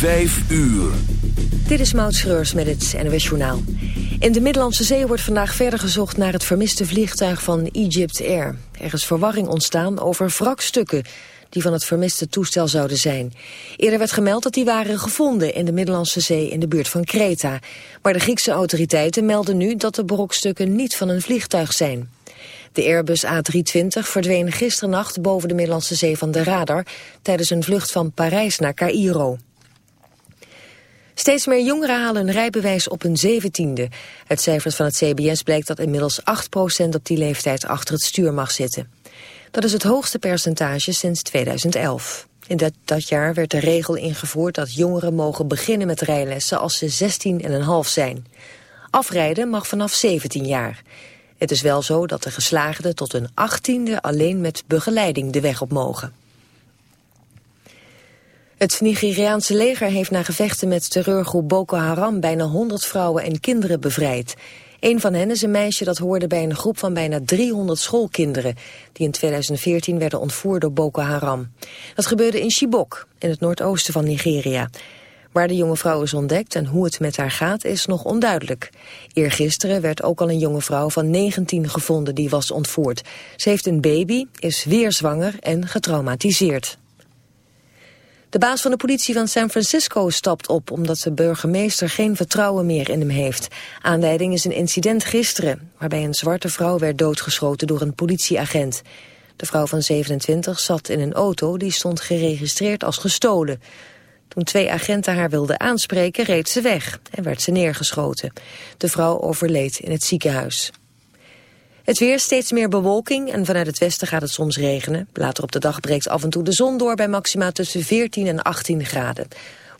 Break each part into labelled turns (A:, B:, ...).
A: Vijf uur.
B: Dit is Maud Schreurs met het NWS Journaal. In de Middellandse Zee wordt vandaag verder gezocht naar het vermiste vliegtuig van Egypt Air. Er is verwarring ontstaan over wrakstukken die van het vermiste toestel zouden zijn. Eerder werd gemeld dat die waren gevonden in de Middellandse Zee in de buurt van Kreta. Maar de Griekse autoriteiten melden nu dat de brokstukken niet van een vliegtuig zijn. De Airbus A320 verdween gisternacht boven de Middellandse Zee van de radar... tijdens een vlucht van Parijs naar Cairo. Steeds meer jongeren halen een rijbewijs op hun zeventiende. Uit cijfers van het CBS blijkt dat inmiddels 8% op die leeftijd achter het stuur mag zitten. Dat is het hoogste percentage sinds 2011. In dat, dat jaar werd de regel ingevoerd dat jongeren mogen beginnen met rijlessen als ze 16,5 zijn. Afrijden mag vanaf 17 jaar. Het is wel zo dat de geslaagden tot hun achttiende alleen met begeleiding de weg op mogen. Het Nigeriaanse leger heeft na gevechten met terreurgroep Boko Haram bijna 100 vrouwen en kinderen bevrijd. Een van hen is een meisje dat hoorde bij een groep van bijna 300 schoolkinderen... die in 2014 werden ontvoerd door Boko Haram. Dat gebeurde in Chibok, in het noordoosten van Nigeria. Waar de jonge vrouw is ontdekt en hoe het met haar gaat is nog onduidelijk. Eergisteren werd ook al een jonge vrouw van 19 gevonden die was ontvoerd. Ze heeft een baby, is weer zwanger en getraumatiseerd. De baas van de politie van San Francisco stapt op omdat de burgemeester geen vertrouwen meer in hem heeft. Aanleiding is een incident gisteren waarbij een zwarte vrouw werd doodgeschoten door een politieagent. De vrouw van 27 zat in een auto die stond geregistreerd als gestolen. Toen twee agenten haar wilden aanspreken reed ze weg en werd ze neergeschoten. De vrouw overleed in het ziekenhuis. Het weer steeds meer bewolking en vanuit het westen gaat het soms regenen. Later op de dag breekt af en toe de zon door bij maxima tussen 14 en 18 graden.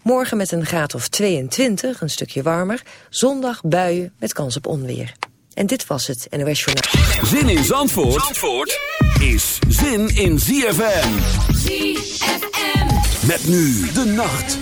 B: Morgen met een graad of 22, een stukje warmer. Zondag buien met kans op onweer. En dit was het NOS Journaal.
A: Zin in Zandvoort, Zandvoort is zin in ZFM.
C: ZFM.
A: Met nu de nacht.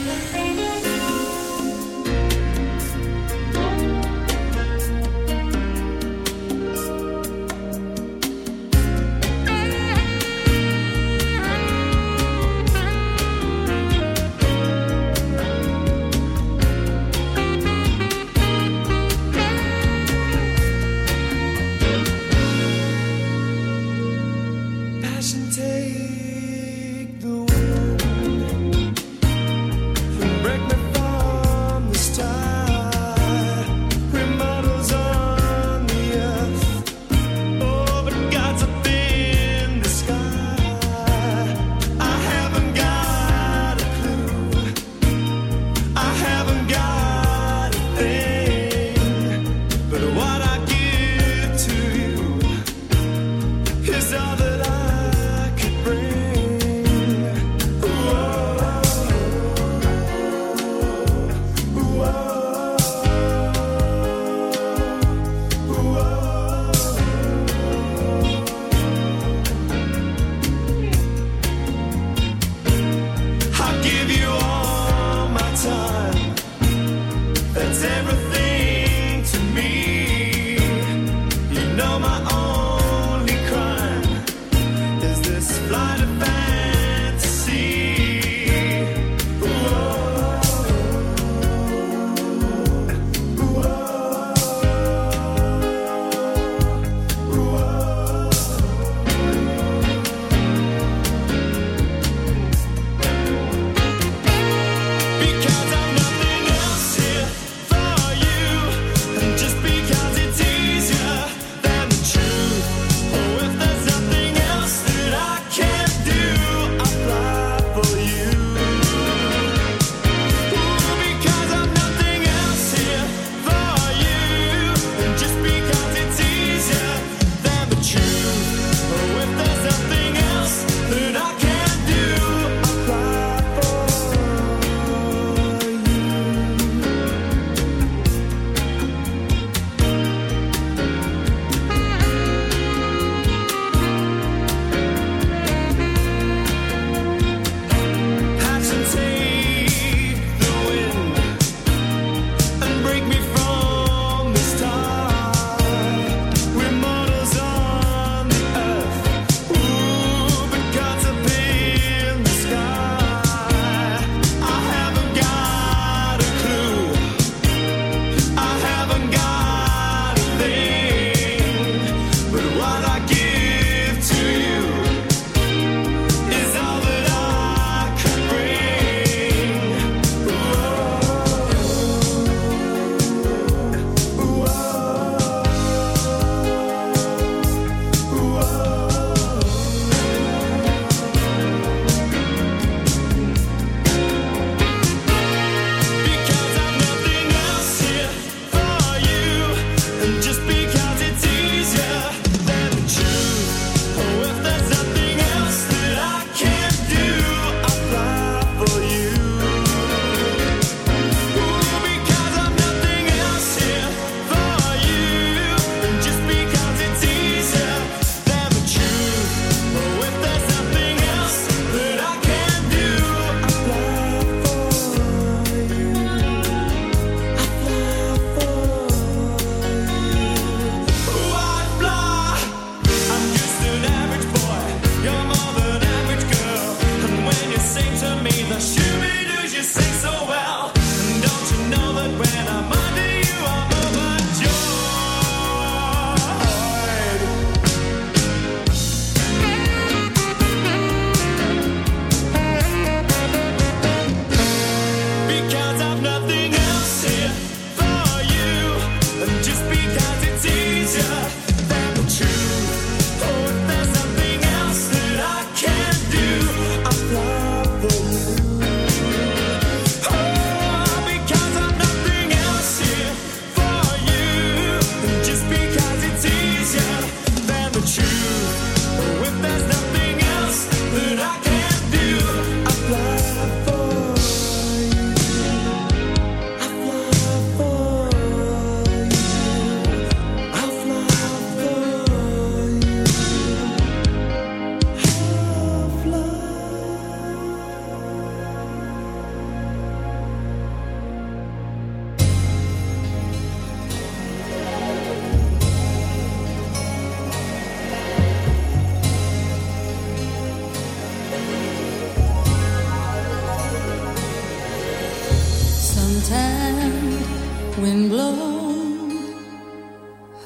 D: Wind blown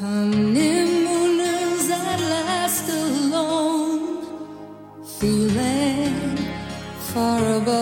D: honeymooners that last alone, feeling far above.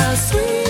C: the sweet.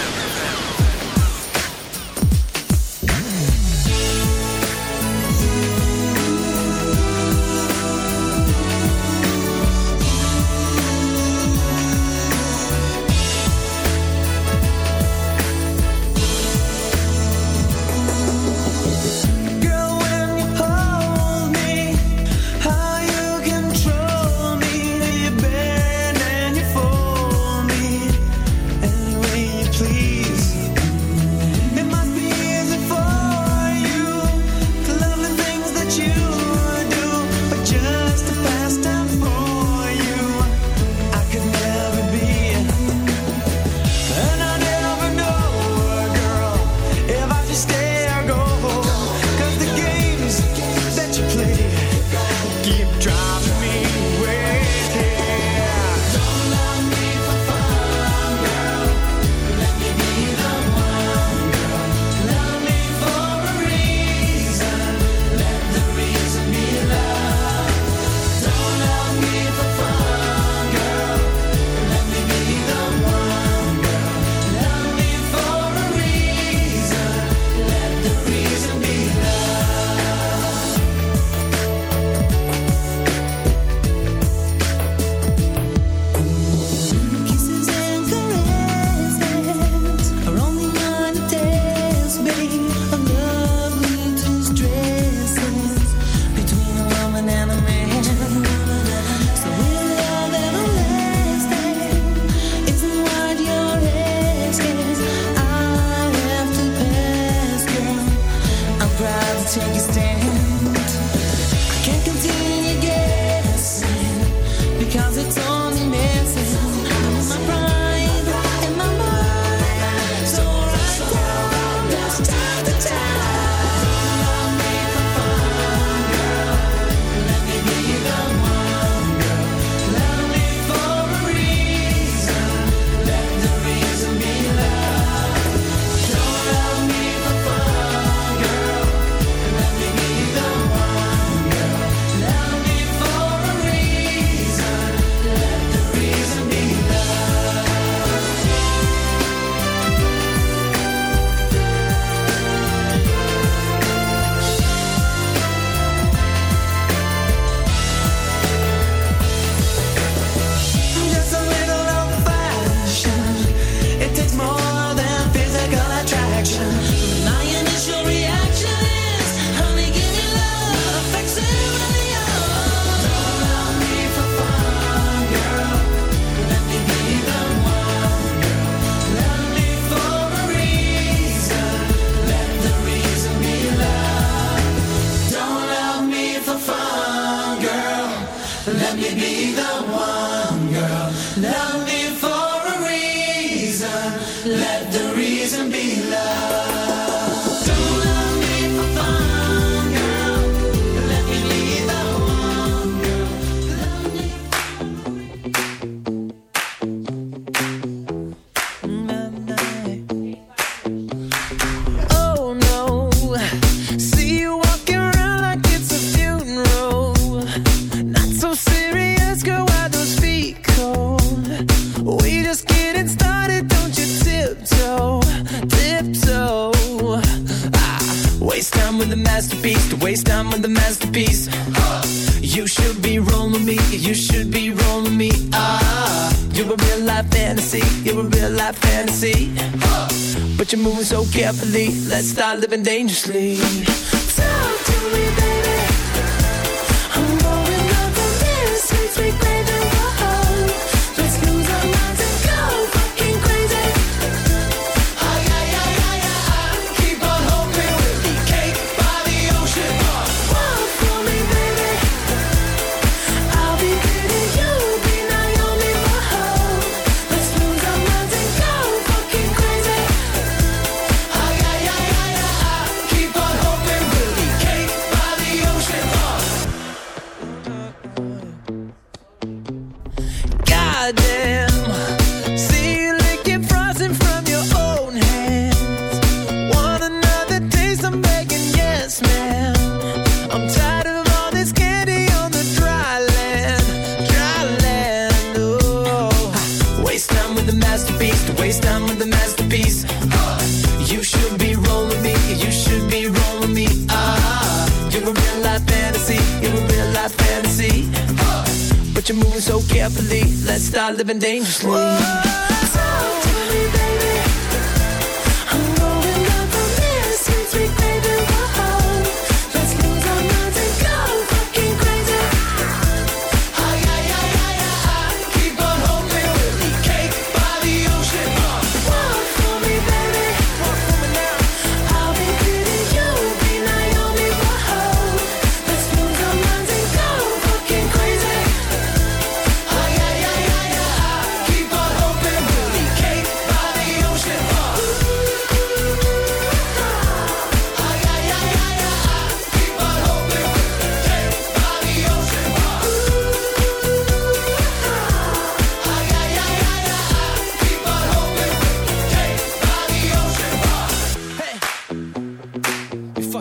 C: Living dangerously.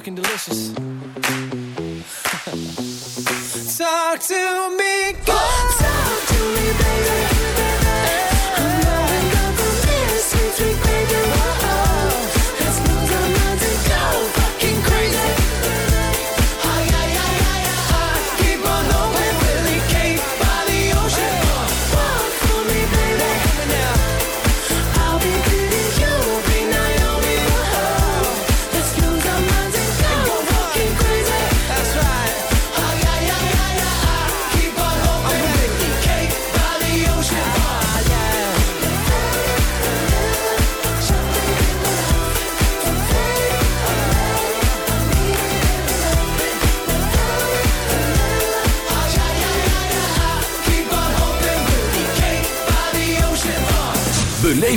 C: fucking
E: delicious. Talk to me,
C: go.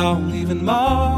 F: don't
G: even more.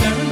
H: Ends